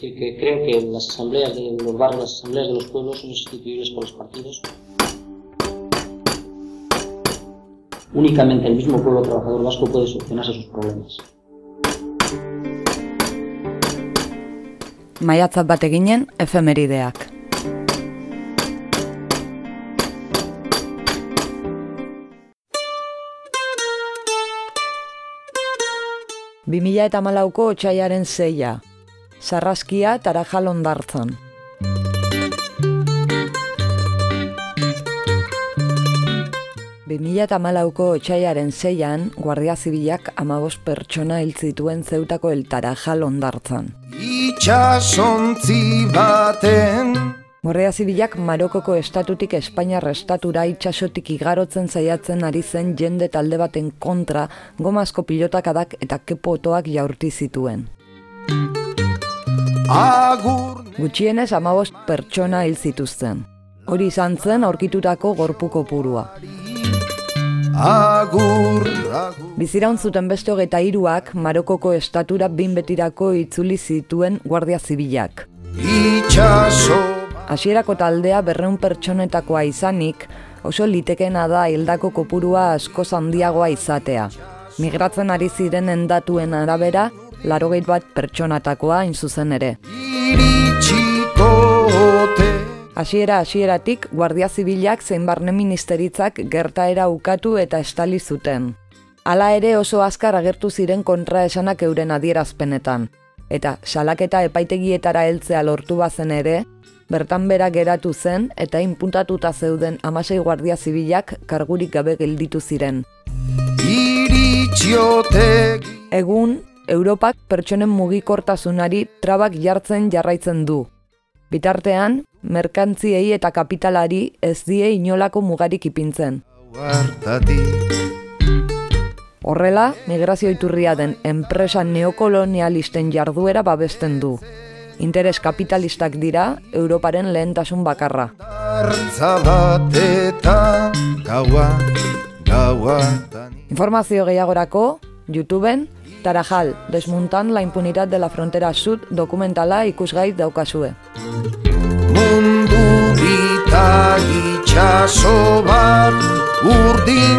decir, que creo que las asambleas de los barrios, las asambleas de los pueblos son sustituibles por los partidos. Únicamente el mismo pueblo trabajador vasco puede solucionarse sus problemas. Maiatzat bat eginen efemerideak. Bi mila eta malauko otxaiaren zeia. Sarraskia tarajal ondartzan. Bi mila eta malauko otxaiaren zeian, Guardia Zibilak amabos pertsona hil zituen zeutako el tarajal ondartzan. Itxasontzi baten Guardia Zibilak Marokoko estatutik Espainiar estatura itxasotik igarotzen zaiatzen ari zen jende talde baten kontra gomazko pilotakadak eta kepotoak jaurti zituen. Agur Gutxienez amabost pertsona hil zituzten. Hori izan zen aurkitutako gorpuko purua. Agur Agur Biziraun zuten beste hogeita hiruak Marokoko estatura bin betirako itzuli zituen Guardia Zibilak. Itxaso Hasierako taldea berreun pertsonetakoa izanik, oso litekena da hildako kopurua asko handiagoa izatea. Migratzen ari ziren endatuen arabera, larogeit bat pertsonatakoa hain zuzen ere. Hasiera hasieratik Guardia Zibilak zein barne ministeritzak gertaera ukatu eta estali zuten. Hala ere oso azkar agertu ziren kontraesanak euren adierazpenetan. Eta salaketa epaitegietara heltzea lortu bazen ere, bertan bera geratu zen eta inpuntatuta zeuden amasei Guardia Zibilak kargurik gabe gelditu ziren. Iritsiotegi Egun, Europak pertsonen mugikortasunari trabak jartzen jarraitzen du. Bitartean, merkantziei eta kapitalari ez die inolako mugarik ipintzen. Horrela, migrazio iturria den enpresa neokolonialisten jarduera babesten du. Interes kapitalistak dira Europaren lehentasun bakarra. Gaua, gaua. Informazio gehiagorako, YouTubeen, Tarajal, desmuntan la impunidad de la frontera sud dokumentala ikusgai daukazue. Mundu bita itxaso bat, urdin